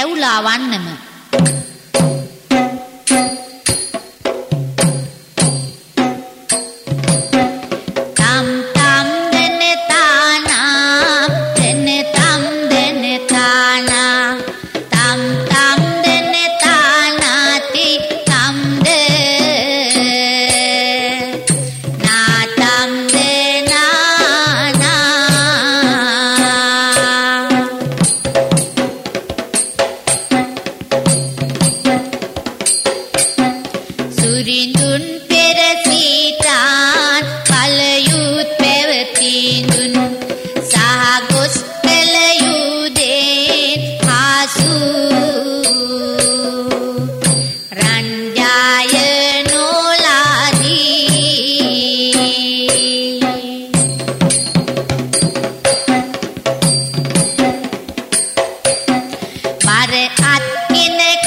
රැවුලා වන්නම. Tam tam Akin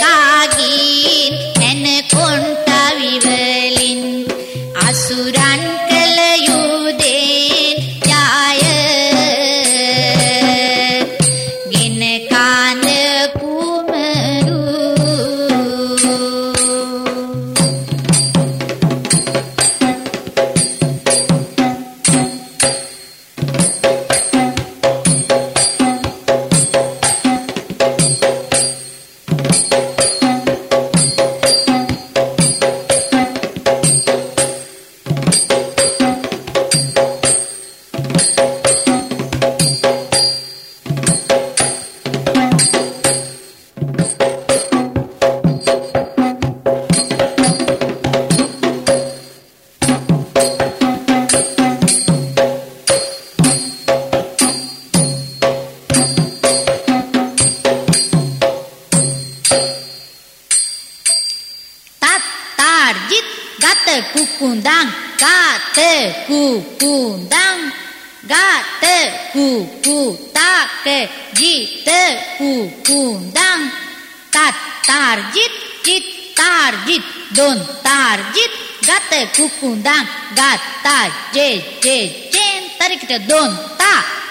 kagin kukundang kate kukundang gate kuku take jite kukundang tat tarjit jit tarjit don tarjit gate kukundang gata je je jen tarik don ta